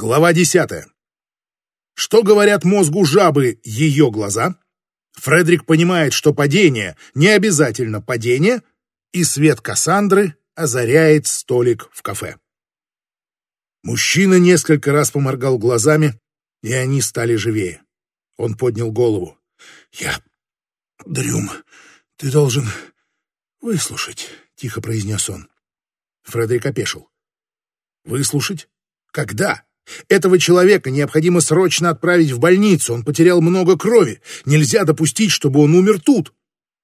Глава десятая. Что говорят мозгу жабы ее глаза? Фредерик понимает, что падение не обязательно падение, и свет Кассандры озаряет столик в кафе. Мужчина несколько раз поморгал глазами, и они стали живее. Он поднял голову. «Я... Дрюм, ты должен выслушать», — тихо произнес он. Фредерик опешил. «Выслушать? Когда?» Этого человека необходимо срочно отправить в больницу. Он потерял много крови. Нельзя допустить, чтобы он умер тут.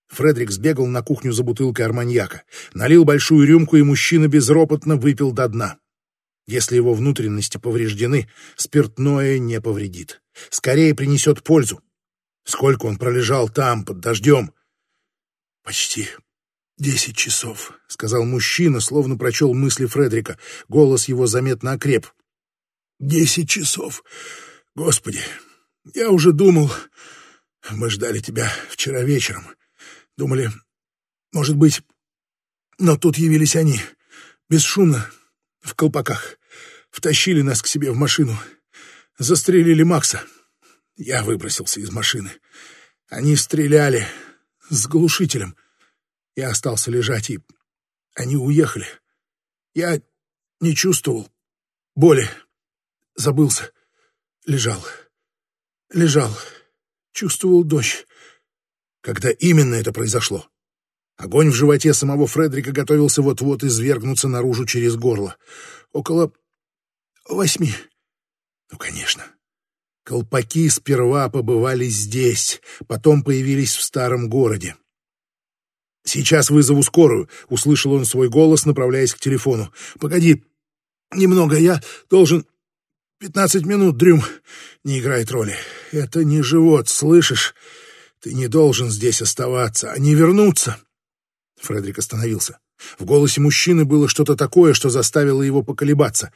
Фредерик сбегал на кухню за бутылкой арманьяка, налил большую рюмку, и мужчина безропотно выпил до дна. Если его внутренности повреждены, спиртное не повредит. Скорее принесет пользу. Сколько он пролежал там, под дождем? Почти десять часов, — сказал мужчина, словно прочел мысли Фредерика. Голос его заметно окреп. Десять часов. Господи, я уже думал... Мы ждали тебя вчера вечером. Думали, может быть... Но тут явились они, бесшумно, в колпаках. Втащили нас к себе в машину. Застрелили Макса. Я выбросился из машины. Они стреляли с глушителем. Я остался лежать, и они уехали. Я не чувствовал боли. Забылся. Лежал. Лежал. Чувствовал дождь. Когда именно это произошло? Огонь в животе самого Фредерика готовился вот-вот извергнуться наружу через горло. Около восьми. Ну, конечно. Колпаки сперва побывали здесь, потом появились в старом городе. «Сейчас вызову скорую», — услышал он свой голос, направляясь к телефону. «Погоди, немного, я должен Пятнадцать минут, Дрюм, не играет роли. Это не живот, слышишь? Ты не должен здесь оставаться, а не вернуться. Фредерик остановился. В голосе мужчины было что-то такое, что заставило его поколебаться.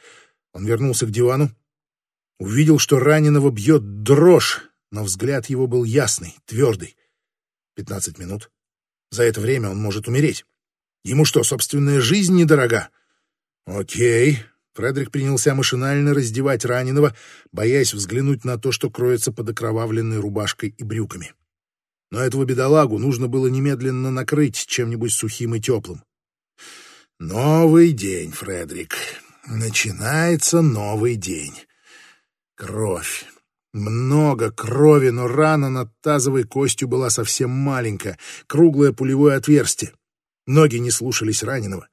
Он вернулся к дивану, увидел, что раненого бьет дрожь, но взгляд его был ясный, твердый. Пятнадцать минут. За это время он может умереть. Ему что, собственная жизнь недорога? Окей, Фредерик принялся машинально раздевать раненого, боясь взглянуть на то, что кроется под окровавленной рубашкой и брюками. Но этого бедолагу нужно было немедленно накрыть чем-нибудь сухим и теплым. Новый день, Фредерик. Начинается новый день. Кровь. Много крови, но рана над тазовой костью была совсем маленькая, круглое пулевое отверстие. Ноги не слушались раненого.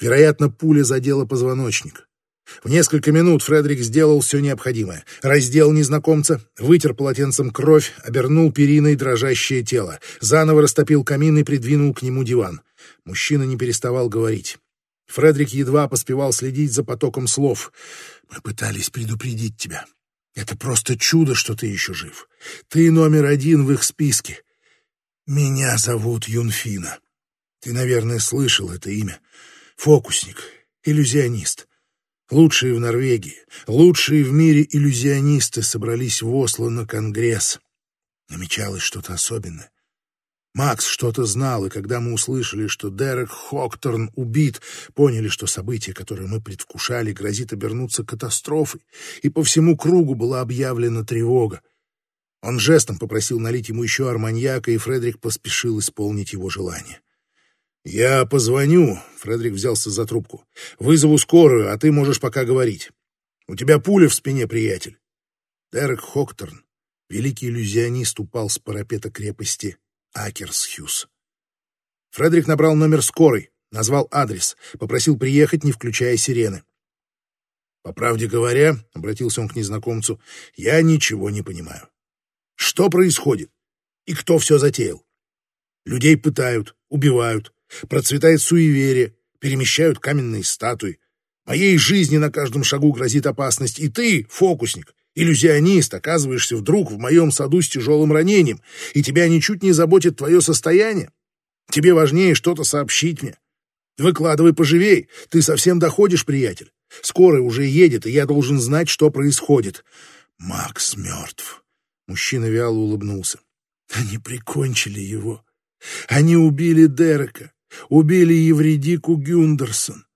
Вероятно, пуля задела позвоночник. В несколько минут Фредерик сделал все необходимое. Раздел незнакомца, вытер полотенцем кровь, обернул периной дрожащее тело, заново растопил камин и придвинул к нему диван. Мужчина не переставал говорить. Фредерик едва поспевал следить за потоком слов. «Мы пытались предупредить тебя. Это просто чудо, что ты еще жив. Ты номер один в их списке. Меня зовут Юнфина. Ты, наверное, слышал это имя. Фокусник, иллюзионист». Лучшие в Норвегии, лучшие в мире иллюзионисты собрались в Осло на конгресс. Намечалось что-то особенное. Макс что-то знал, и когда мы услышали, что Дерек Хокторн убит, поняли, что событие, которое мы предвкушали, грозит обернуться катастрофой, и по всему кругу была объявлена тревога. Он жестом попросил налить ему еще арманьяка, и Фредерик поспешил исполнить его желание. «Я позвоню», — Фредерик взялся за трубку. «Вызову скорую, а ты можешь пока говорить. У тебя пуля в спине, приятель». Дерек Хокторн, великий иллюзионист, упал с парапета крепости Акерсхюз. Фредерик набрал номер скорой, назвал адрес, попросил приехать, не включая сирены. «По правде говоря», — обратился он к незнакомцу, — «я ничего не понимаю. Что происходит? И кто все затеял? Людей пытают, убивают, Процветает суеверие, перемещают каменные статуи. Моей жизни на каждом шагу грозит опасность, и ты, фокусник, иллюзионист, оказываешься вдруг в моем саду с тяжелым ранением, и тебя ничуть не заботит твое состояние. Тебе важнее что-то сообщить мне. Выкладывай поживей, ты совсем доходишь, приятель. Скорая уже едет, и я должен знать, что происходит. Макс мертв. Мужчина вяло улыбнулся. Они прикончили его. Они убили Дерека. Убили Евредику Гюндерсон.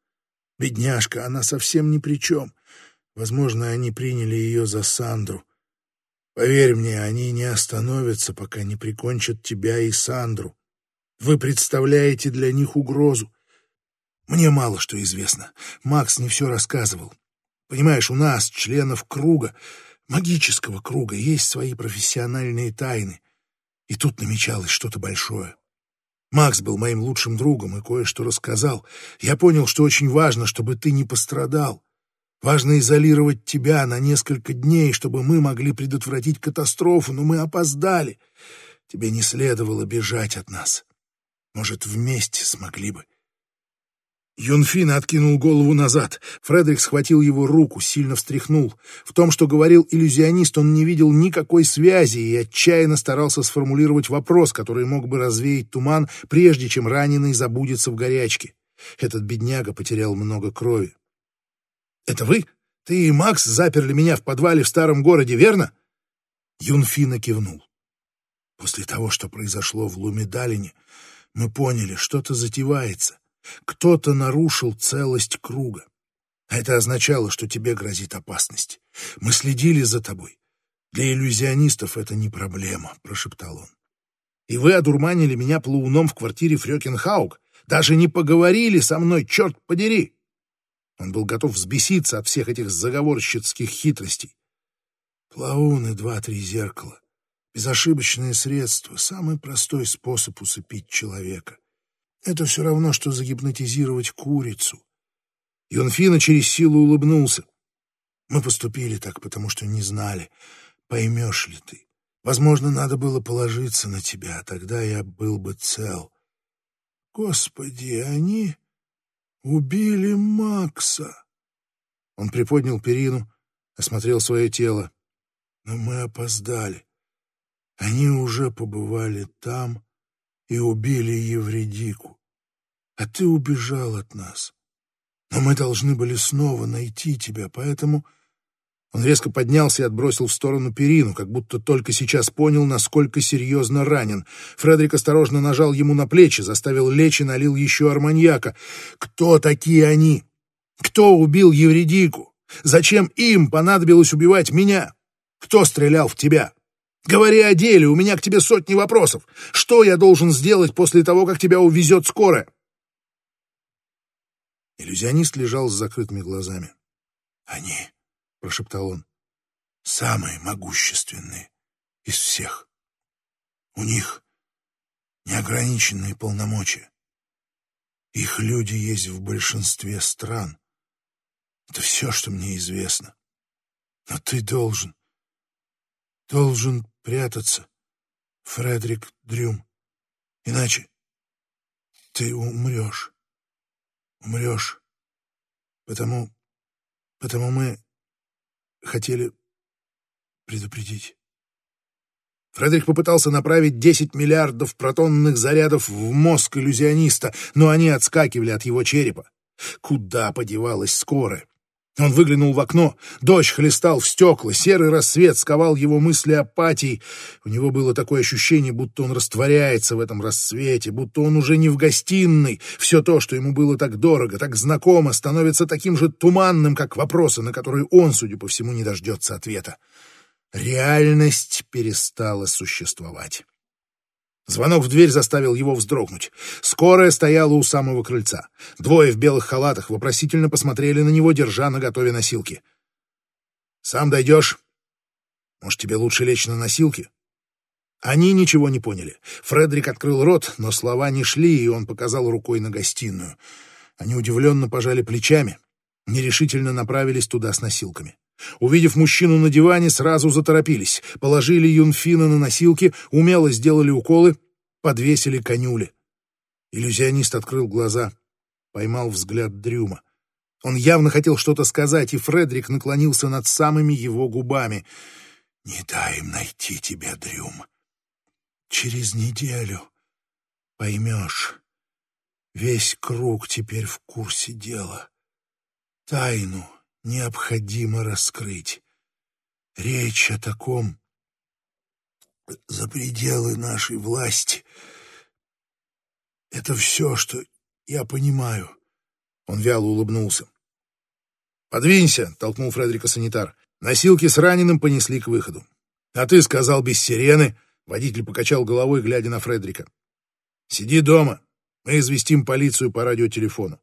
Бедняжка, она совсем ни при чем. Возможно, они приняли ее за Сандру. Поверь мне, они не остановятся, пока не прикончат тебя и Сандру. Вы представляете для них угрозу. Мне мало что известно. Макс не все рассказывал. Понимаешь, у нас, членов круга, магического круга, есть свои профессиональные тайны. И тут намечалось что-то большое. Макс был моим лучшим другом и кое-что рассказал. Я понял, что очень важно, чтобы ты не пострадал. Важно изолировать тебя на несколько дней, чтобы мы могли предотвратить катастрофу, но мы опоздали. Тебе не следовало бежать от нас. Может, вместе смогли бы. Юнфин откинул голову назад. Фредерик схватил его руку, сильно встряхнул. В том, что говорил иллюзионист, он не видел никакой связи и отчаянно старался сформулировать вопрос, который мог бы развеять туман, прежде чем раненый забудется в горячке. Этот бедняга потерял много крови. «Это вы? Ты и Макс заперли меня в подвале в старом городе, верно?» Юнфина кивнул. «После того, что произошло в Лумидалине, мы поняли, что-то затевается». Кто-то нарушил целость круга. Это означало, что тебе грозит опасность. Мы следили за тобой. Для иллюзионистов это не проблема, прошептал он. И вы одурманили меня плауном в квартире Фрёкинхаук. Даже не поговорили со мной, черт подери. Он был готов взбеситься от всех этих заговорщицких хитростей. Плауны, два-три зеркала. Безошибочное средство, самый простой способ усыпить человека. Это все равно, что загипнотизировать курицу. Юнфина через силу улыбнулся. Мы поступили так, потому что не знали, поймешь ли ты. Возможно, надо было положиться на тебя, тогда я был бы цел. Господи, они убили Макса. Он приподнял перину, осмотрел свое тело. Но мы опоздали. Они уже побывали там, и убили Евредику. А ты убежал от нас. Но мы должны были снова найти тебя, поэтому...» Он резко поднялся и отбросил в сторону перину, как будто только сейчас понял, насколько серьезно ранен. Фредерик осторожно нажал ему на плечи, заставил лечь и налил еще арманьяка. «Кто такие они? Кто убил Евредику? Зачем им понадобилось убивать меня? Кто стрелял в тебя?» Говори о деле, у меня к тебе сотни вопросов. Что я должен сделать после того, как тебя увезет скорая?» Иллюзионист лежал с закрытыми глазами. «Они», — прошептал он, — «самые могущественные из всех. У них неограниченные полномочия. Их люди есть в большинстве стран. Это все, что мне известно. Но ты должен, должен прятаться, Фредерик Дрюм. Иначе ты умрешь. Умрешь. Потому... потому мы хотели предупредить. Фредерик попытался направить 10 миллиардов протонных зарядов в мозг иллюзиониста, но они отскакивали от его черепа. Куда подевалась скорая? Он выглянул в окно. Дождь хлестал в стекла, серый рассвет сковал его мысли апатией. У него было такое ощущение, будто он растворяется в этом рассвете, будто он уже не в гостиной. Все то, что ему было так дорого, так знакомо, становится таким же туманным, как вопросы, на которые он, судя по всему, не дождется ответа. Реальность перестала существовать. Звонок в дверь заставил его вздрогнуть. Скорая стояла у самого крыльца. Двое в белых халатах вопросительно посмотрели на него, держа на готове носилки. «Сам дойдешь? Может, тебе лучше лечь на носилки?» Они ничего не поняли. Фредерик открыл рот, но слова не шли, и он показал рукой на гостиную. Они удивленно пожали плечами, нерешительно направились туда с носилками. Увидев мужчину на диване, сразу заторопились, положили Юнфина на носилки, умело сделали уколы, подвесили конюли. Иллюзионист открыл глаза, поймал взгляд Дрюма. Он явно хотел что-то сказать, и Фредерик наклонился над самыми его губами. «Не дай им найти тебя, Дрюм. Через неделю поймешь. Весь круг теперь в курсе дела. Тайну необходимо раскрыть. Речь о таком за пределы нашей власти. Это все, что я понимаю. Он вяло улыбнулся. «Подвинься!» — толкнул Фредерика санитар. Носилки с раненым понесли к выходу. «А ты сказал без сирены!» — водитель покачал головой, глядя на Фредерика. «Сиди дома. Мы известим полицию по радиотелефону.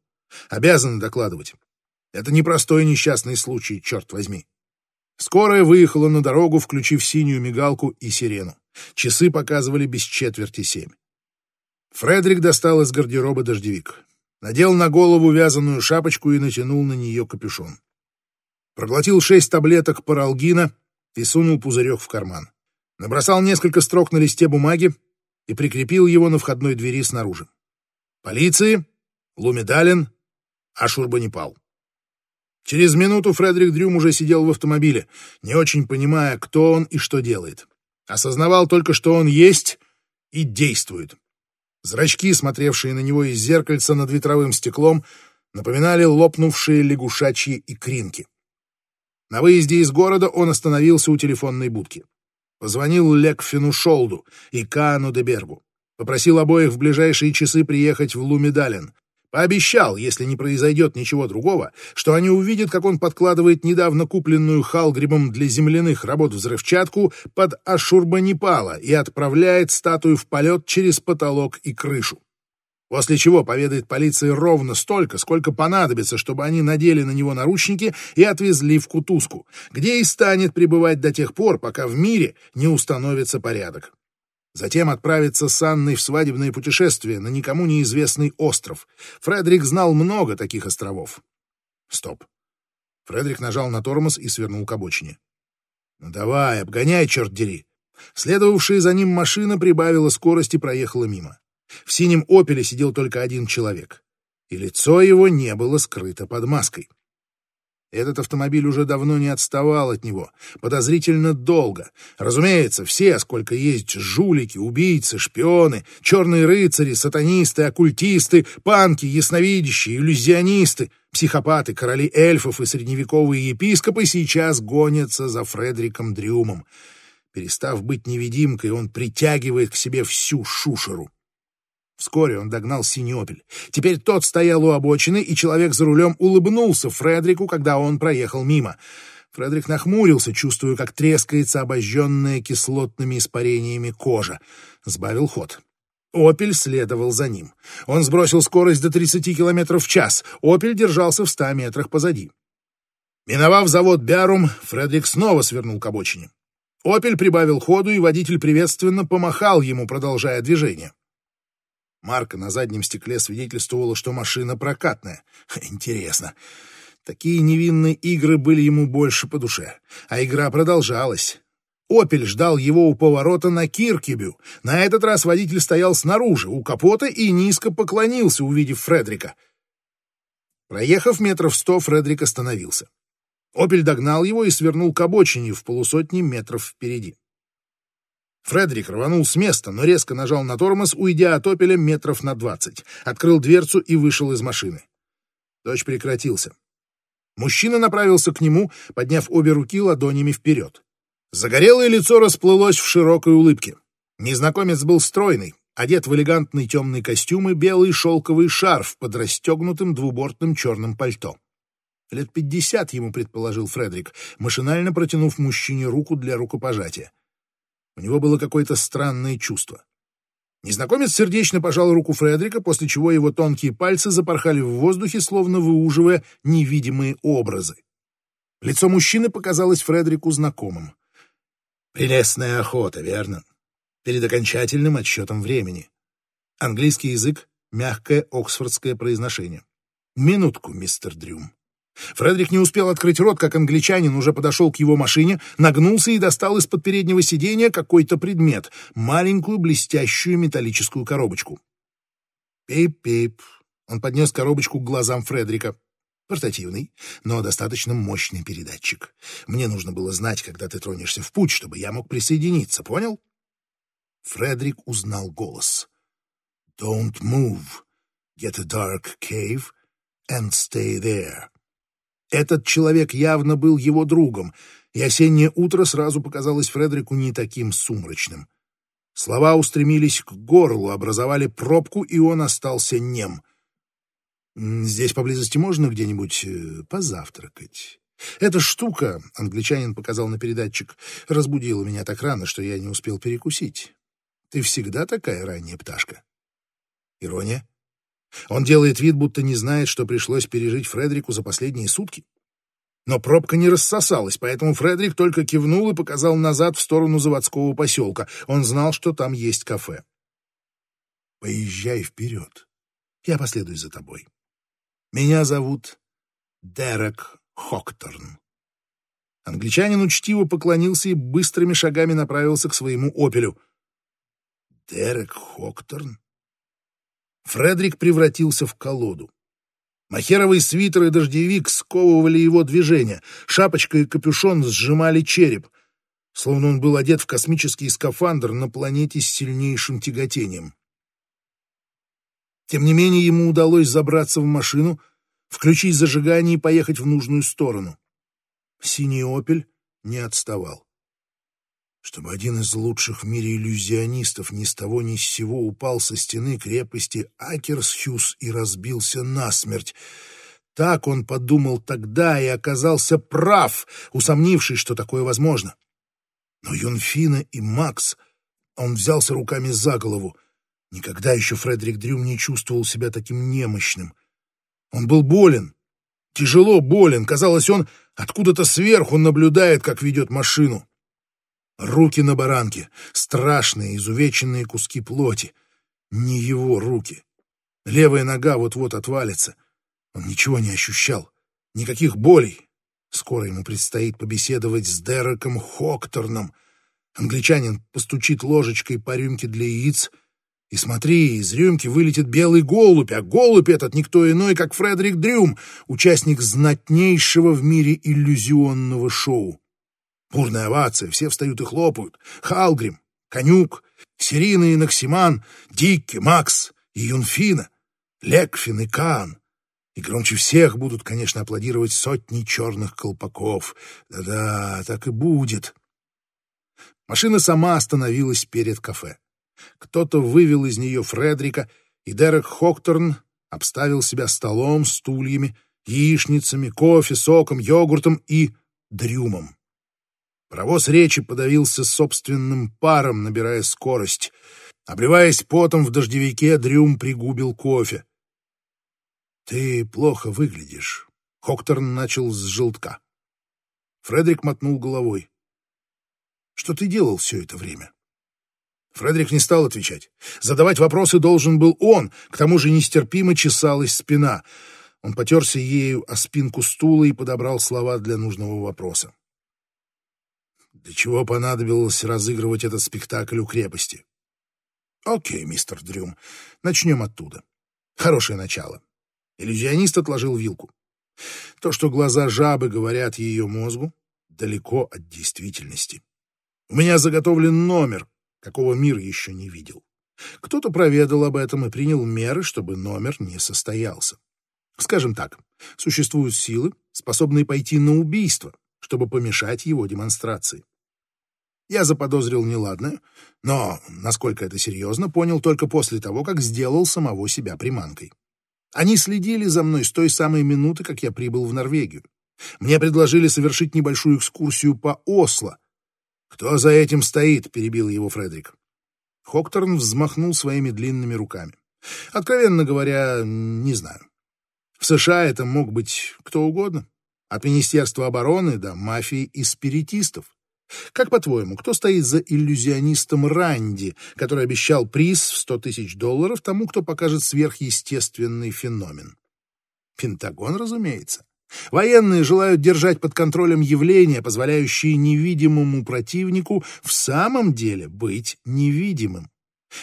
Обязаны докладывать. Это непростой несчастный случай, черт возьми». Скорая выехала на дорогу, включив синюю мигалку и сирену. Часы показывали без четверти семь. Фредерик достал из гардероба дождевик. Надел на голову вязаную шапочку и натянул на нее капюшон. Проглотил шесть таблеток паралгина и сунул пузырек в карман. Набросал несколько строк на листе бумаги и прикрепил его на входной двери снаружи. Полиции, Лумедалин, Ашурбанипал. Через минуту Фредерик Дрюм уже сидел в автомобиле, не очень понимая, кто он и что делает. Осознавал только, что он есть и действует. Зрачки, смотревшие на него из зеркальца над ветровым стеклом, напоминали лопнувшие лягушачьи икринки. На выезде из города он остановился у телефонной будки. Позвонил Лекфину Шолду и Каану Дебергу. Попросил обоих в ближайшие часы приехать в Лумедален, Пообещал, если не произойдет ничего другого, что они увидят, как он подкладывает недавно купленную Халгрибом для земляных работ взрывчатку под Ашурбанипала и отправляет статую в полет через потолок и крышу. После чего поведает полиции ровно столько, сколько понадобится, чтобы они надели на него наручники и отвезли в Кутузку, где и станет пребывать до тех пор, пока в мире не установится порядок. Затем отправиться с Анной в свадебное путешествие на никому неизвестный остров. Фредерик знал много таких островов. Стоп. Фредерик нажал на тормоз и свернул к обочине. «Ну давай, обгоняй, черт дери!» Следовавшая за ним машина прибавила скорость и проехала мимо. В синем «Опеле» сидел только один человек, и лицо его не было скрыто под маской. Этот автомобиль уже давно не отставал от него, подозрительно долго. Разумеется, все, сколько есть жулики, убийцы, шпионы, черные рыцари, сатанисты, оккультисты, панки, ясновидящие, иллюзионисты, психопаты, короли эльфов и средневековые епископы сейчас гонятся за Фредериком Дрюмом. Перестав быть невидимкой, он притягивает к себе всю шушеру. Вскоре он догнал Синеопель. Теперь тот стоял у обочины, и человек за рулем улыбнулся Фредрику, когда он проехал мимо. Фредрик нахмурился, чувствуя, как трескается обожженная кислотными испарениями кожа. Сбавил ход. «Опель» следовал за ним. Он сбросил скорость до 30 км в час. «Опель» держался в 100 метрах позади. Миновав завод «Бярум», Фредрик снова свернул к обочине. «Опель» прибавил ходу, и водитель приветственно помахал ему, продолжая движение. Марка на заднем стекле свидетельствовала, что машина прокатная. Интересно. Такие невинные игры были ему больше по душе. А игра продолжалась. «Опель» ждал его у поворота на Киркебю. На этот раз водитель стоял снаружи, у капота, и низко поклонился, увидев Фредрика. Проехав метров сто, Фредрик остановился. «Опель» догнал его и свернул к обочине в полусотни метров впереди. Фредерик рванул с места, но резко нажал на тормоз, уйдя от «Опеля» метров на двадцать. Открыл дверцу и вышел из машины. Дождь прекратился. Мужчина направился к нему, подняв обе руки ладонями вперед. Загорелое лицо расплылось в широкой улыбке. Незнакомец был стройный, одет в элегантный темный костюм и белый шелковый шарф под расстегнутым двубортным черным пальто. Лет пятьдесят ему предположил Фредерик, машинально протянув мужчине руку для рукопожатия. У него было какое-то странное чувство. Незнакомец сердечно пожал руку Фредерика, после чего его тонкие пальцы запорхали в воздухе, словно выуживая невидимые образы. Лицо мужчины показалось Фредерику знакомым. Прелестная охота, верно? Перед окончательным отсчетом времени. Английский язык — мягкое оксфордское произношение. Минутку, мистер Дрюм. Фредерик не успел открыть рот, как англичанин уже подошел к его машине, нагнулся и достал из-под переднего сиденья какой-то предмет, маленькую блестящую металлическую коробочку. «Пип-пип», — он поднес коробочку к глазам Фредерика. «Портативный, но достаточно мощный передатчик. Мне нужно было знать, когда ты тронешься в путь, чтобы я мог присоединиться, понял?» Фредерик узнал голос. «Don't move. Get a dark cave and stay there». Этот человек явно был его другом, и осеннее утро сразу показалось Фредерику не таким сумрачным. Слова устремились к горлу, образовали пробку, и он остался нем. Здесь поблизости можно где-нибудь э, позавтракать? Эта штука, англичанин показал на передатчик, разбудила меня так рано, что я не успел перекусить. Ты всегда такая ранняя пташка? Ирония? Он делает вид, будто не знает, что пришлось пережить Фредерику за последние сутки. Но пробка не рассосалась, поэтому Фредерик только кивнул и показал назад в сторону заводского поселка. Он знал, что там есть кафе. «Поезжай вперед. Я последую за тобой. Меня зовут Дерек Хокторн». Англичанин учтиво поклонился и быстрыми шагами направился к своему «Опелю». «Дерек Хокторн?» Фредерик превратился в колоду. Махеровый свитер и дождевик сковывали его движения, шапочка и капюшон сжимали череп, словно он был одет в космический скафандр на планете с сильнейшим тяготением. Тем не менее, ему удалось забраться в машину, включить зажигание и поехать в нужную сторону. Синий «Опель» не отставал чтобы один из лучших в мире иллюзионистов ни с того ни с сего упал со стены крепости Акерсхюс и разбился насмерть. Так он подумал тогда и оказался прав, усомнившись, что такое возможно. Но Юнфина и Макс... Он взялся руками за голову. Никогда еще Фредерик Дрюм не чувствовал себя таким немощным. Он был болен, тяжело болен. Казалось, он откуда-то сверху наблюдает, как ведет машину. Руки на баранке, страшные изувеченные куски плоти. Не его руки. Левая нога вот-вот отвалится. Он ничего не ощущал, никаких болей. Скоро ему предстоит побеседовать с Дереком Хокторном. Англичанин постучит ложечкой по рюмке для яиц, и смотри, из рюмки вылетит белый голубь, а голубь этот никто иной, как Фредерик Дрюм, участник знатнейшего в мире иллюзионного шоу. Бурная овация, все встают и хлопают. Халгрим, Конюк, Сирина и Наксиман, Дикки, Макс и Юнфина, Лекфин и Кан. И громче всех будут, конечно, аплодировать сотни черных колпаков. Да-да, так и будет. Машина сама остановилась перед кафе. Кто-то вывел из нее Фредрика, и Дерек Хокторн обставил себя столом, стульями, яичницами, кофе, соком, йогуртом и дрюмом. Паровоз речи подавился собственным паром, набирая скорость. Обливаясь потом в дождевике, Дрюм пригубил кофе. «Ты плохо выглядишь», — Хокторн начал с желтка. Фредерик мотнул головой. «Что ты делал все это время?» Фредерик не стал отвечать. Задавать вопросы должен был он, к тому же нестерпимо чесалась спина. Он потерся ею о спинку стула и подобрал слова для нужного вопроса. Для чего понадобилось разыгрывать этот спектакль у крепости? Окей, мистер Дрюм, начнем оттуда. Хорошее начало. Иллюзионист отложил вилку. То, что глаза жабы говорят ее мозгу, далеко от действительности. У меня заготовлен номер, какого мир еще не видел. Кто-то проведал об этом и принял меры, чтобы номер не состоялся. Скажем так, существуют силы, способные пойти на убийство, чтобы помешать его демонстрации. Я заподозрил неладное, но, насколько это серьезно, понял только после того, как сделал самого себя приманкой. Они следили за мной с той самой минуты, как я прибыл в Норвегию. Мне предложили совершить небольшую экскурсию по Осло. «Кто за этим стоит?» — перебил его Фредерик. Хокторн взмахнул своими длинными руками. Откровенно говоря, не знаю. В США это мог быть кто угодно. От Министерства обороны до мафии и спиритистов. Как по-твоему, кто стоит за иллюзионистом Ранди, который обещал приз в сто тысяч долларов тому, кто покажет сверхъестественный феномен? Пентагон, разумеется. Военные желают держать под контролем явления, позволяющие невидимому противнику в самом деле быть невидимым.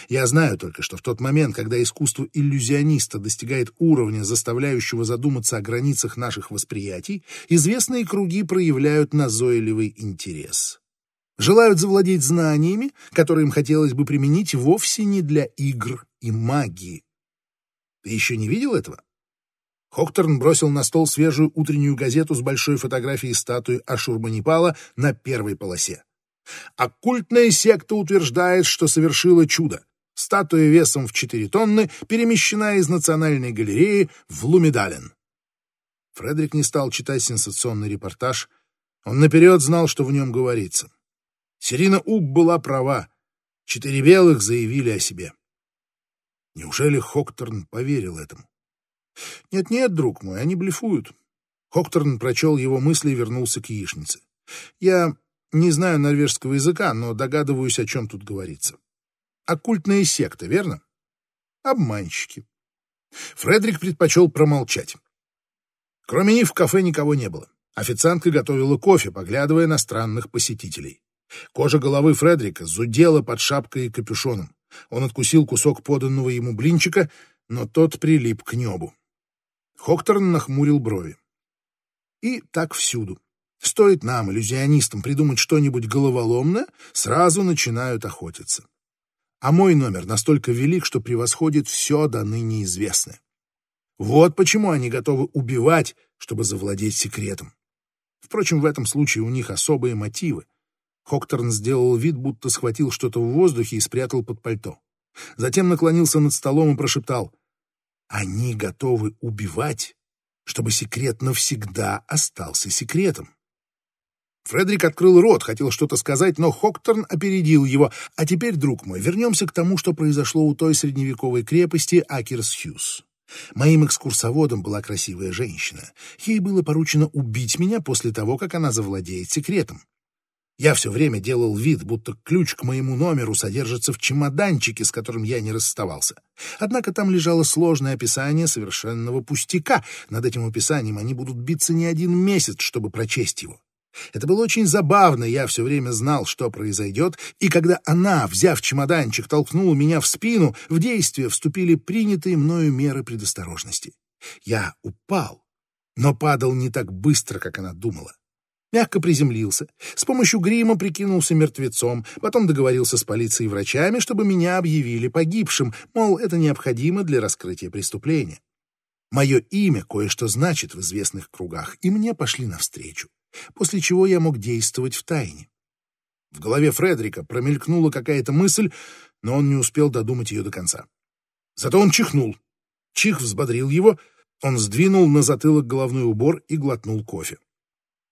Я знаю только, что в тот момент, когда искусство иллюзиониста достигает уровня, заставляющего задуматься о границах наших восприятий, известные круги проявляют назойливый интерес. Желают завладеть знаниями, которые им хотелось бы применить вовсе не для игр и магии. Ты еще не видел этого? Хокторн бросил на стол свежую утреннюю газету с большой фотографией статуи Ашурбанипала на первой полосе. Оккультная секта утверждает, что совершила чудо. Статуя весом в 4 тонны перемещена из Национальной галереи в Лумидален. Фредерик не стал читать сенсационный репортаж. Он наперед знал, что в нем говорится. Серина Уг была права. Четыре белых заявили о себе. Неужели Хокторн поверил этому? Нет-нет, друг мой, они блефуют. Хокторн прочел его мысли и вернулся к яичнице. Я не знаю норвежского языка, но догадываюсь, о чем тут говорится. Оккультная секта, верно? Обманщики. Фредерик предпочел промолчать. Кроме них в кафе никого не было. Официантка готовила кофе, поглядывая на странных посетителей. Кожа головы Фредерика зудела под шапкой и капюшоном. Он откусил кусок поданного ему блинчика, но тот прилип к небу. Хокторн нахмурил брови. И так всюду. Стоит нам, иллюзионистам, придумать что-нибудь головоломное, сразу начинают охотиться. А мой номер настолько велик, что превосходит все до ныне известное. Вот почему они готовы убивать, чтобы завладеть секретом. Впрочем, в этом случае у них особые мотивы. Хокторн сделал вид, будто схватил что-то в воздухе и спрятал под пальто. Затем наклонился над столом и прошептал. «Они готовы убивать, чтобы секрет навсегда остался секретом». Фредерик открыл рот, хотел что-то сказать, но Хокторн опередил его. «А теперь, друг мой, вернемся к тому, что произошло у той средневековой крепости Акерс-Хьюз. Моим экскурсоводом была красивая женщина. Ей было поручено убить меня после того, как она завладеет секретом. Я все время делал вид, будто ключ к моему номеру содержится в чемоданчике, с которым я не расставался. Однако там лежало сложное описание совершенного пустяка. Над этим описанием они будут биться не один месяц, чтобы прочесть его. Это было очень забавно, я все время знал, что произойдет, и когда она, взяв чемоданчик, толкнула меня в спину, в действие вступили принятые мною меры предосторожности. Я упал, но падал не так быстро, как она думала. Мягко приземлился, с помощью грима прикинулся мертвецом, потом договорился с полицией и врачами, чтобы меня объявили погибшим, мол, это необходимо для раскрытия преступления. Мое имя кое-что значит в известных кругах, и мне пошли навстречу после чего я мог действовать в тайне. В голове Фредерика промелькнула какая-то мысль, но он не успел додумать ее до конца. Зато он чихнул. Чих взбодрил его, он сдвинул на затылок головной убор и глотнул кофе.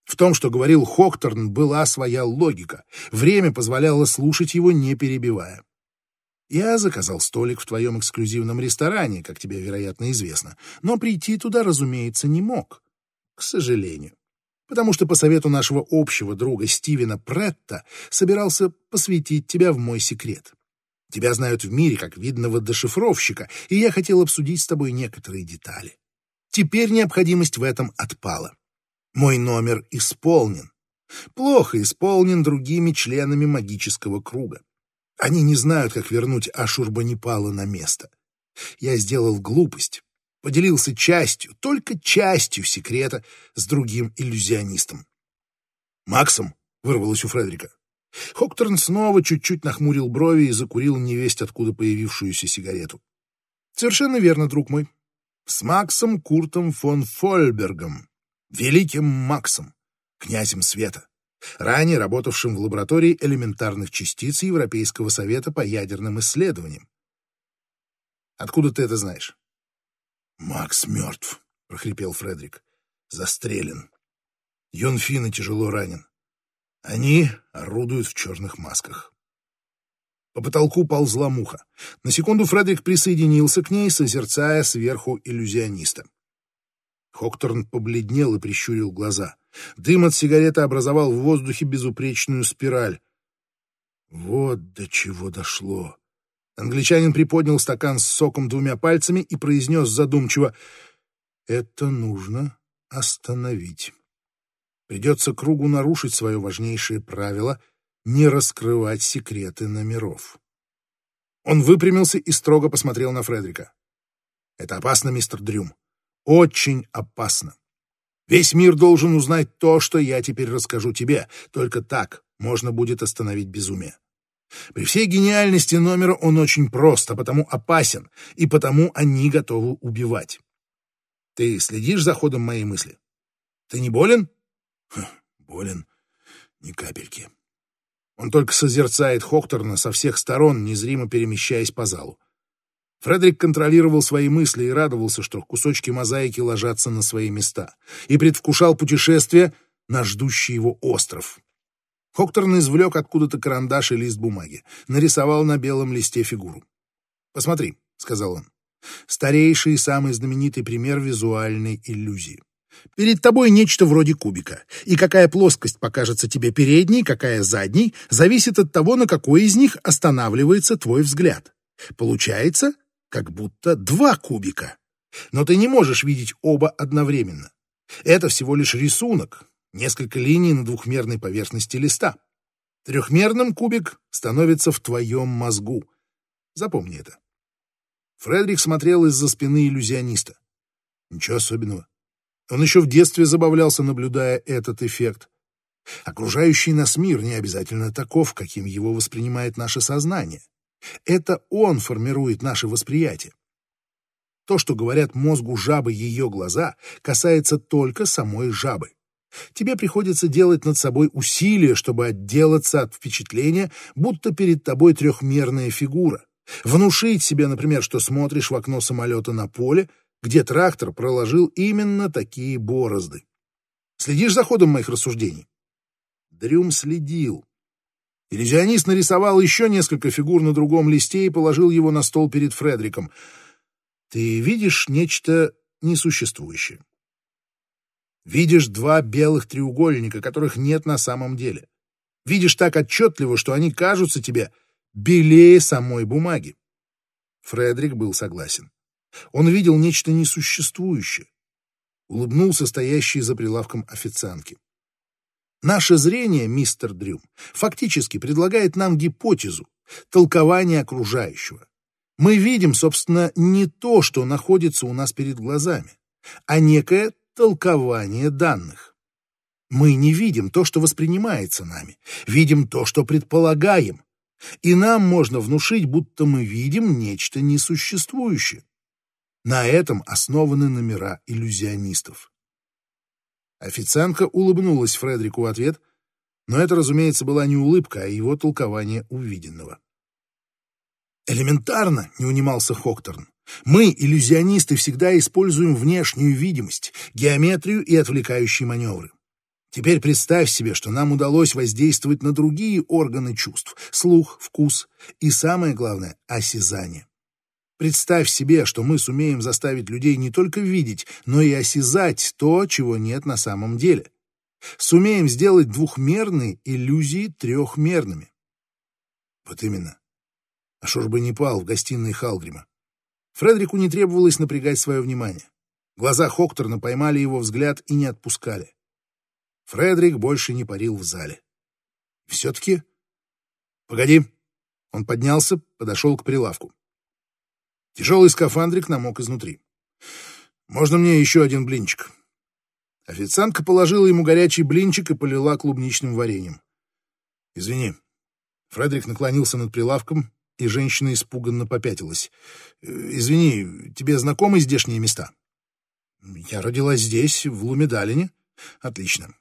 В том, что говорил Хокторн, была своя логика. Время позволяло слушать его, не перебивая. Я заказал столик в твоем эксклюзивном ресторане, как тебе, вероятно, известно, но прийти туда, разумеется, не мог. К сожалению потому что по совету нашего общего друга Стивена Претта собирался посвятить тебя в мой секрет. Тебя знают в мире как видного дешифровщика, и я хотел обсудить с тобой некоторые детали. Теперь необходимость в этом отпала. Мой номер исполнен. Плохо исполнен другими членами магического круга. Они не знают, как вернуть Ашурбанипала на место. Я сделал глупость, поделился частью, только частью секрета с другим иллюзионистом. «Максом?» — вырвалось у Фредерика. Хокторн снова чуть-чуть нахмурил брови и закурил невесть, откуда появившуюся сигарету. «Совершенно верно, друг мой. С Максом Куртом фон Фольбергом, великим Максом, князем света, ранее работавшим в лаборатории элементарных частиц Европейского совета по ядерным исследованиям. Откуда ты это знаешь?» «Макс мертв», — прохрипел Фредерик. «Застрелен. Йонфина тяжело ранен. Они орудуют в черных масках». По потолку ползла муха. На секунду Фредерик присоединился к ней, созерцая сверху иллюзиониста. Хокторн побледнел и прищурил глаза. Дым от сигареты образовал в воздухе безупречную спираль. Вот до чего дошло. Англичанин приподнял стакан с соком двумя пальцами и произнес задумчиво «Это нужно остановить. Придется кругу нарушить свое важнейшее правило — не раскрывать секреты номеров». Он выпрямился и строго посмотрел на Фредрика. «Это опасно, мистер Дрюм. Очень опасно. Весь мир должен узнать то, что я теперь расскажу тебе. Только так можно будет остановить безумие. При всей гениальности номера он очень прост, а потому опасен, и потому они готовы убивать. Ты следишь за ходом моей мысли? Ты не болен? Хм, болен. Ни капельки. Он только созерцает Хокторна со всех сторон, незримо перемещаясь по залу. Фредерик контролировал свои мысли и радовался, что кусочки мозаики ложатся на свои места, и предвкушал путешествие на ждущий его остров. Хокторн извлек откуда-то карандаш и лист бумаги, нарисовал на белом листе фигуру. «Посмотри», — сказал он, — «старейший и самый знаменитый пример визуальной иллюзии. Перед тобой нечто вроде кубика, и какая плоскость покажется тебе передней, какая задней, зависит от того, на какой из них останавливается твой взгляд. Получается, как будто два кубика. Но ты не можешь видеть оба одновременно. Это всего лишь рисунок, несколько линий на двухмерной поверхности листа. Трехмерным кубик становится в твоем мозгу. Запомни это. Фредерик смотрел из-за спины иллюзиониста. Ничего особенного. Он еще в детстве забавлялся, наблюдая этот эффект. Окружающий нас мир не обязательно таков, каким его воспринимает наше сознание. Это он формирует наше восприятие. То, что говорят мозгу жабы ее глаза, касается только самой жабы. Тебе приходится делать над собой усилия, чтобы отделаться от впечатления, будто перед тобой трехмерная фигура. Внушить себе, например, что смотришь в окно самолета на поле, где трактор проложил именно такие борозды. Следишь за ходом моих рассуждений? Дрюм следил. Иллюзионист нарисовал еще несколько фигур на другом листе и положил его на стол перед Фредриком. Ты видишь нечто несуществующее. Видишь два белых треугольника, которых нет на самом деле. Видишь так отчетливо, что они кажутся тебе белее самой бумаги. Фредрик был согласен. Он видел нечто несуществующее. Улыбнулся стоящий за прилавком официантки. Наше зрение, мистер Дрюм, фактически предлагает нам гипотезу, толкование окружающего. Мы видим, собственно, не то, что находится у нас перед глазами, а некое толкование данных. Мы не видим то, что воспринимается нами, видим то, что предполагаем. И нам можно внушить, будто мы видим нечто несуществующее. На этом основаны номера иллюзионистов. Официантка улыбнулась Фредерику в ответ, но это, разумеется, была не улыбка, а его толкование увиденного. «Элементарно», — не унимался Хокторн. «Мы, иллюзионисты, всегда используем внешнюю видимость, геометрию и отвлекающие маневры. Теперь представь себе, что нам удалось воздействовать на другие органы чувств — слух, вкус и, самое главное, осязание. Представь себе, что мы сумеем заставить людей не только видеть, но и осязать то, чего нет на самом деле. Сумеем сделать двухмерные иллюзии трехмерными. Вот именно. А шо ж бы не пал в гостиной Халгрима. Фредерику не требовалось напрягать свое внимание. Глаза Хокторна поймали его взгляд и не отпускали. Фредерик больше не парил в зале. Все-таки... Погоди. Он поднялся, подошел к прилавку. Тяжелый скафандрик намок изнутри. «Можно мне еще один блинчик?» Официантка положила ему горячий блинчик и полила клубничным вареньем. «Извини». Фредерик наклонился над прилавком, и женщина испуганно попятилась. «Извини, тебе знакомы здешние места?» «Я родилась здесь, в Лумедалине». «Отлично.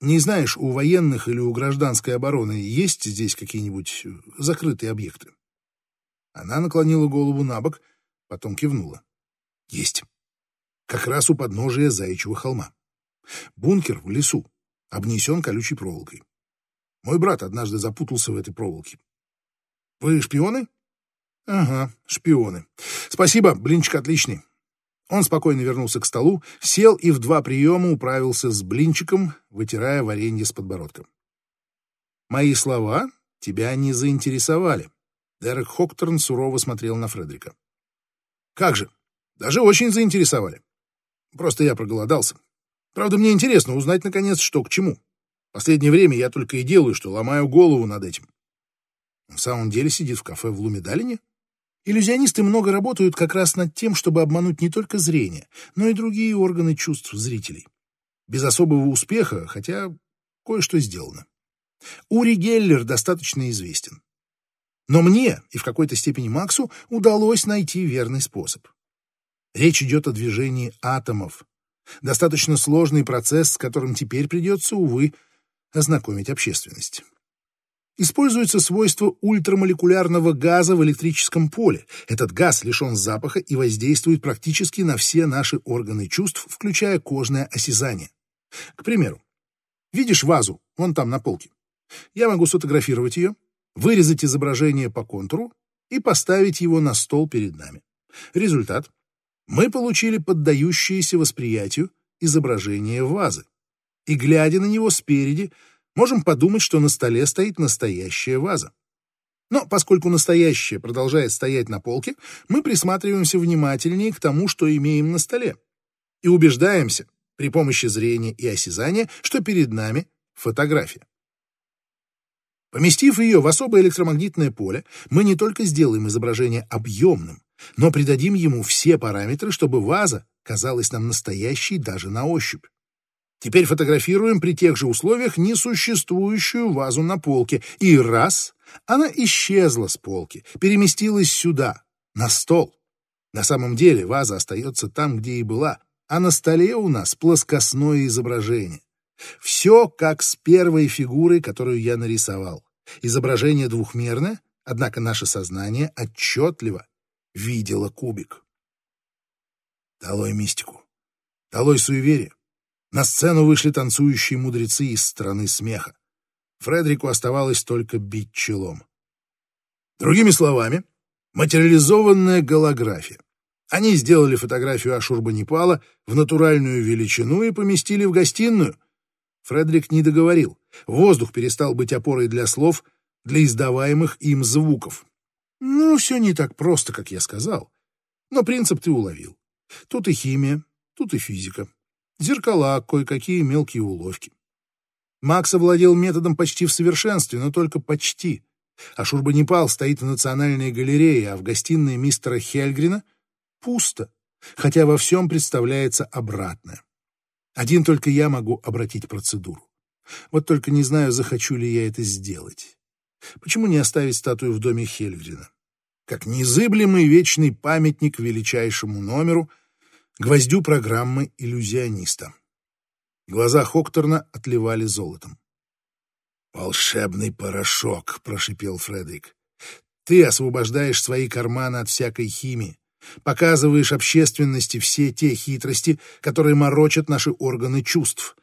Не знаешь, у военных или у гражданской обороны есть здесь какие-нибудь закрытые объекты?» Она наклонила голову на бок — потом кивнула. Есть. Как раз у подножия Заячьего холма. Бункер в лесу, обнесен колючей проволокой. Мой брат однажды запутался в этой проволоке. Вы шпионы? Ага, шпионы. Спасибо, блинчик отличный. Он спокойно вернулся к столу, сел и в два приема управился с блинчиком, вытирая варенье с подбородка. Мои слова тебя не заинтересовали. Дерек Хокторн сурово смотрел на Фредерика. Как же, даже очень заинтересовали. Просто я проголодался. Правда, мне интересно узнать, наконец, что к чему. Последнее время я только и делаю, что ломаю голову над этим. В самом деле сидит в кафе в Лумедалине? Иллюзионисты много работают как раз над тем, чтобы обмануть не только зрение, но и другие органы чувств зрителей. Без особого успеха, хотя кое-что сделано. Ури Геллер достаточно известен. Но мне и в какой-то степени Максу удалось найти верный способ. Речь идет о движении атомов. Достаточно сложный процесс, с которым теперь придется, увы, ознакомить общественность. Используется свойство ультрамолекулярного газа в электрическом поле. Этот газ лишен запаха и воздействует практически на все наши органы чувств, включая кожное осязание. К примеру, видишь вазу, вон там на полке. Я могу сфотографировать ее, вырезать изображение по контуру и поставить его на стол перед нами. Результат. Мы получили поддающееся восприятию изображение вазы. И, глядя на него спереди, можем подумать, что на столе стоит настоящая ваза. Но поскольку настоящая продолжает стоять на полке, мы присматриваемся внимательнее к тому, что имеем на столе, и убеждаемся при помощи зрения и осязания, что перед нами фотография. Поместив ее в особое электромагнитное поле, мы не только сделаем изображение объемным, но придадим ему все параметры, чтобы ваза казалась нам настоящей даже на ощупь. Теперь фотографируем при тех же условиях несуществующую вазу на полке, и раз — она исчезла с полки, переместилась сюда, на стол. На самом деле ваза остается там, где и была, а на столе у нас плоскостное изображение. Все как с первой фигурой, которую я нарисовал. Изображение двухмерное, однако наше сознание отчетливо видело кубик. Долой мистику, долой суеверие. На сцену вышли танцующие мудрецы из страны смеха. Фредерику оставалось только бить челом. Другими словами, материализованная голография. Они сделали фотографию Ашурбанипала в натуральную величину и поместили в гостиную. Фредерик не договорил. Воздух перестал быть опорой для слов, для издаваемых им звуков. Ну, все не так просто, как я сказал. Но принцип ты уловил. Тут и химия, тут и физика зеркала, кое-какие мелкие уловки. Макс овладел методом почти в совершенстве, но только почти. А Шурбанипал стоит в Национальной галерее, а в гостиной мистера Хельгрина пусто, хотя во всем представляется обратное. Один только я могу обратить процедуру. Вот только не знаю, захочу ли я это сделать. Почему не оставить статую в доме Хельгрина? Как незыблемый вечный памятник величайшему номеру — гвоздю программы иллюзиониста. Глаза Хокторна отливали золотом. «Волшебный порошок!» — прошипел Фредерик. «Ты освобождаешь свои карманы от всякой химии, показываешь общественности все те хитрости, которые морочат наши органы чувств.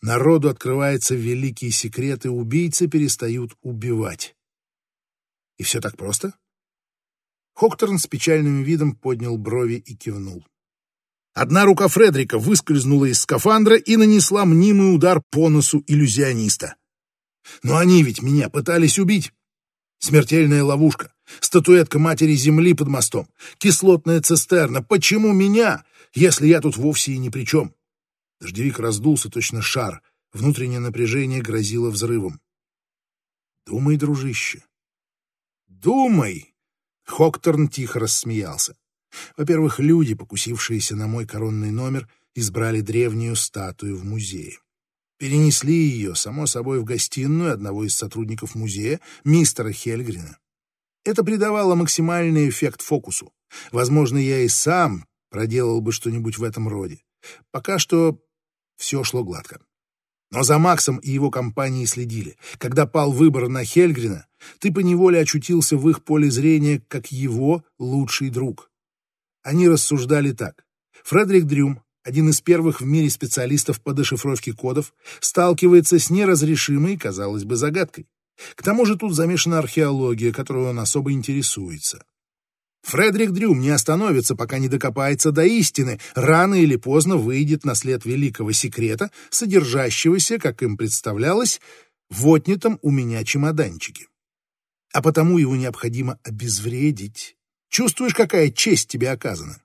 Народу открываются великие секреты, убийцы перестают убивать. И все так просто?» Хокторн с печальным видом поднял брови и кивнул. Одна рука Фредрика выскользнула из скафандра и нанесла мнимый удар по носу иллюзиониста. Но они ведь меня пытались убить. Смертельная ловушка, статуэтка матери Земли под мостом, кислотная цистерна. Почему меня, если я тут вовсе и ни при чем? Дождевик раздулся, точно шар. Внутреннее напряжение грозило взрывом. Думай, дружище. Думай! Хокторн тихо рассмеялся. Во-первых, люди, покусившиеся на мой коронный номер, избрали древнюю статую в музее. Перенесли ее, само собой, в гостиную одного из сотрудников музея, мистера Хельгрина. Это придавало максимальный эффект фокусу. Возможно, я и сам проделал бы что-нибудь в этом роде. Пока что все шло гладко. Но за Максом и его компанией следили. Когда пал выбор на Хельгрина, ты поневоле очутился в их поле зрения как его лучший друг. Они рассуждали так. Фредерик Дрюм, один из первых в мире специалистов по дешифровке кодов, сталкивается с неразрешимой, казалось бы, загадкой. К тому же тут замешана археология, которой он особо интересуется. Фредерик Дрюм не остановится, пока не докопается до истины, рано или поздно выйдет на след великого секрета, содержащегося, как им представлялось, в отнятом у меня чемоданчике. А потому его необходимо обезвредить Чувствуешь, какая честь тебе оказана?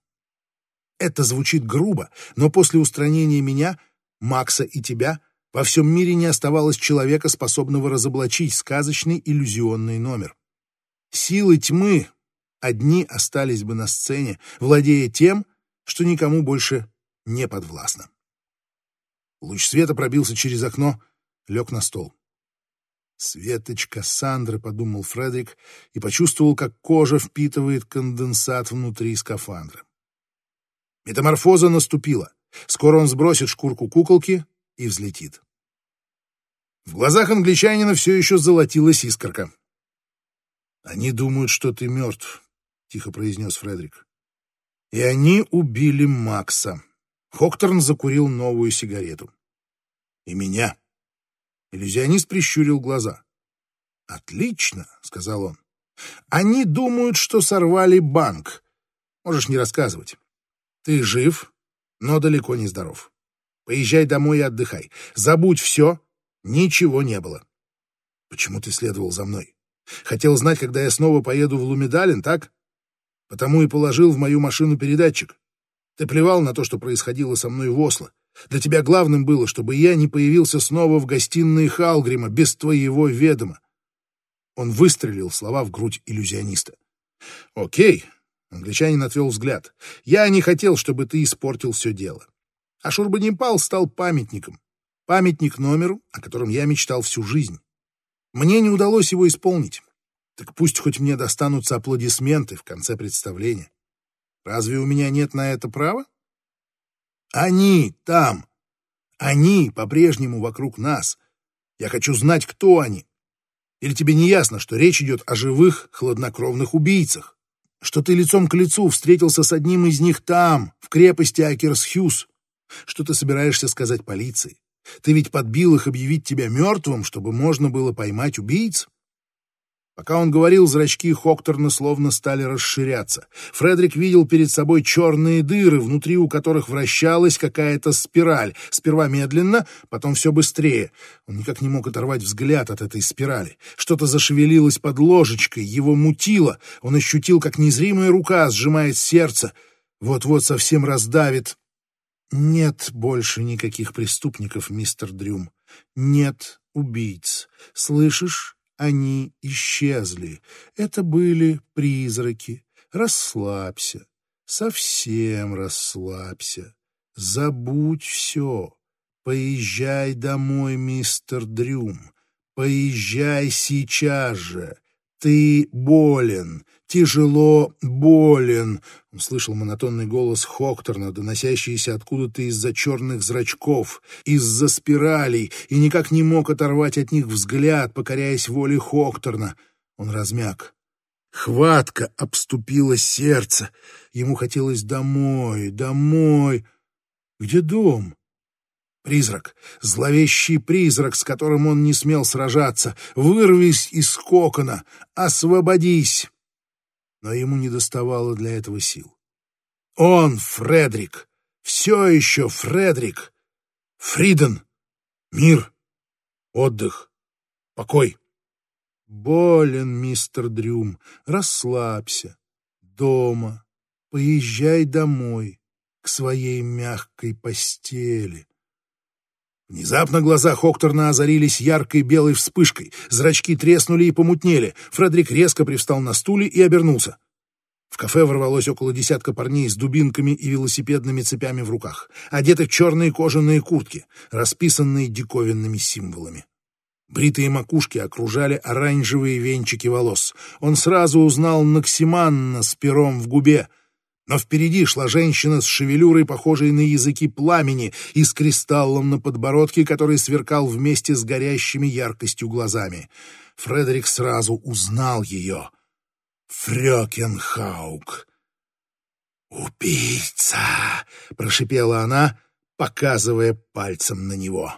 Это звучит грубо, но после устранения меня, Макса и тебя во всем мире не оставалось человека, способного разоблачить сказочный иллюзионный номер. Силы тьмы одни остались бы на сцене, владея тем, что никому больше не подвластно. Луч света пробился через окно, лег на стол. «Светочка Сандры», — подумал Фредерик и почувствовал, как кожа впитывает конденсат внутри скафандра. Метаморфоза наступила. Скоро он сбросит шкурку куколки и взлетит. В глазах англичанина все еще золотилась искорка. «Они думают, что ты мертв», — тихо произнес Фредерик. «И они убили Макса». Хокторн закурил новую сигарету. «И меня». Иллюзионист прищурил глаза. «Отлично», — сказал он. «Они думают, что сорвали банк. Можешь не рассказывать. Ты жив, но далеко не здоров. Поезжай домой и отдыхай. Забудь все. Ничего не было. Почему ты следовал за мной? Хотел знать, когда я снова поеду в Лумедален, так? Потому и положил в мою машину передатчик. Ты плевал на то, что происходило со мной в Осло. Для тебя главным было, чтобы я не появился снова в гостиной Халгрима без твоего ведома. Он выстрелил слова в грудь иллюзиониста. «Окей», — англичанин отвел взгляд, — «я не хотел, чтобы ты испортил все дело. А Шурбанипал стал памятником. Памятник номеру, о котором я мечтал всю жизнь. Мне не удалось его исполнить. Так пусть хоть мне достанутся аплодисменты в конце представления. Разве у меня нет на это права? Они там. Они по-прежнему вокруг нас. Я хочу знать, кто они. Или тебе не ясно, что речь идет о живых, хладнокровных убийцах? Что ты лицом к лицу встретился с одним из них там, в крепости Акерсхюз? Что ты собираешься сказать полиции? Ты ведь подбил их объявить тебя мертвым, чтобы можно было поймать убийц? Пока он говорил, зрачки Хокторна словно стали расширяться. Фредерик видел перед собой черные дыры, внутри у которых вращалась какая-то спираль. Сперва медленно, потом все быстрее. Он никак не мог оторвать взгляд от этой спирали. Что-то зашевелилось под ложечкой, его мутило. Он ощутил, как незримая рука сжимает сердце. Вот-вот совсем раздавит. Нет больше никаких преступников, мистер Дрюм. Нет убийц. Слышишь? Они исчезли. Это были призраки. Расслабься. Совсем расслабься. Забудь все. Поезжай домой, мистер Дрюм. Поезжай сейчас же. Ты болен, тяжело болен. Он слышал монотонный голос Хокторна, доносящийся откуда-то из-за черных зрачков, из-за спиралей, и никак не мог оторвать от них взгляд, покоряясь воле Хокторна. Он размяк. Хватка обступила сердце. Ему хотелось домой, домой. Где дом? Призрак, зловещий призрак, с которым он не смел сражаться. Вырвись из кокона, освободись но ему не доставало для этого сил. Он, Фредрик, все еще Фредрик, Фриден, мир, отдых, покой. Болен, мистер Дрюм, расслабься. Дома, поезжай домой, к своей мягкой постели. Внезапно глаза Хокторна озарились яркой белой вспышкой, зрачки треснули и помутнели. Фредерик резко привстал на стуле и обернулся. В кафе ворвалось около десятка парней с дубинками и велосипедными цепями в руках, одеты в черные кожаные куртки, расписанные диковинными символами. Бритые макушки окружали оранжевые венчики волос. Он сразу узнал Наксиманна с пером в губе, но впереди шла женщина с шевелюрой, похожей на языки пламени, и с кристаллом на подбородке, который сверкал вместе с горящими яркостью глазами. Фредерик сразу узнал ее. Фрёкенхаук. «Убийца!» — прошипела она, показывая пальцем на него.